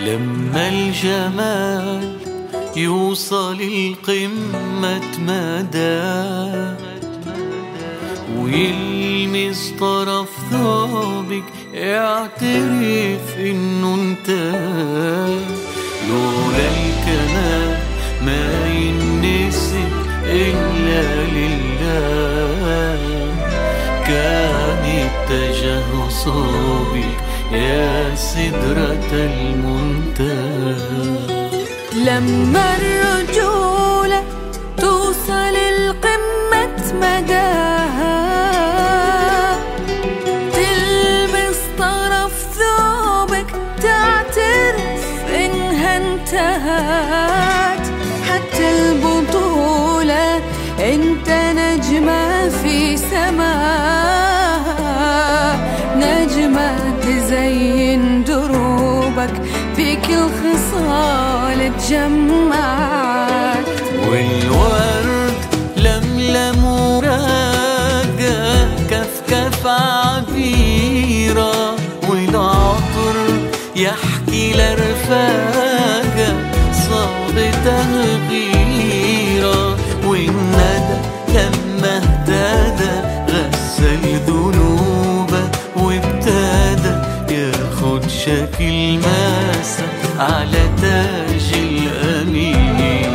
لما الجمال يوصل القمة مدى ويلمس طرف ثوبك يعترف إنه انت لولا الكمال ما ينسب إلا لله. كان اتجه صوبك يا سدرة المنتهى. لما الرجولة توصل القمة مداها تلمس طرف ثوبك تعترف إنها انتهت. حتى البطولة أنت نجمة في سماها. نجمة تزين دروبك فيك الخصال تجمعت والورد لملم وراقة كفكف عبيرة والعطر يحكي لرفاقة صابته غيرة والندى ياخد شكل ماسة على تاج الأميرة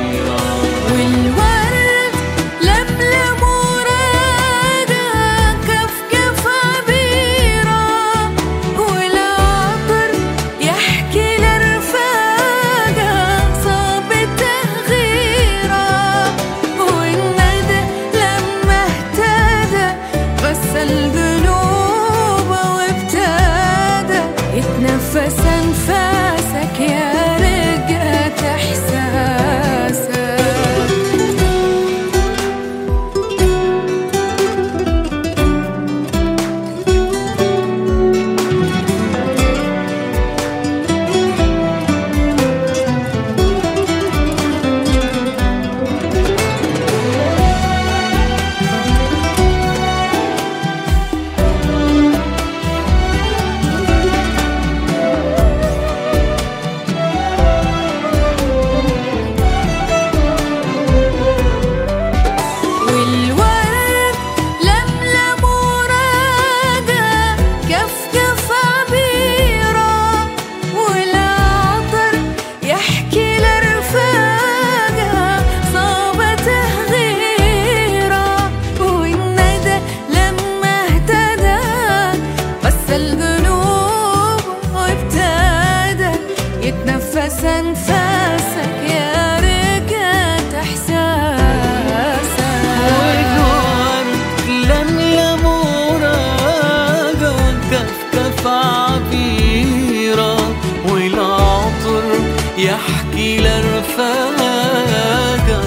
يحكي لرفاقة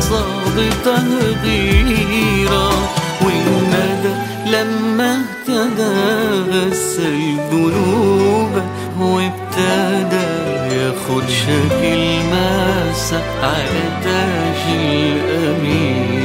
صادته غيرة والندى لما اهتدى غسل ذنوبه وابتدى ياخد شكل ماسة على تاج الأمير.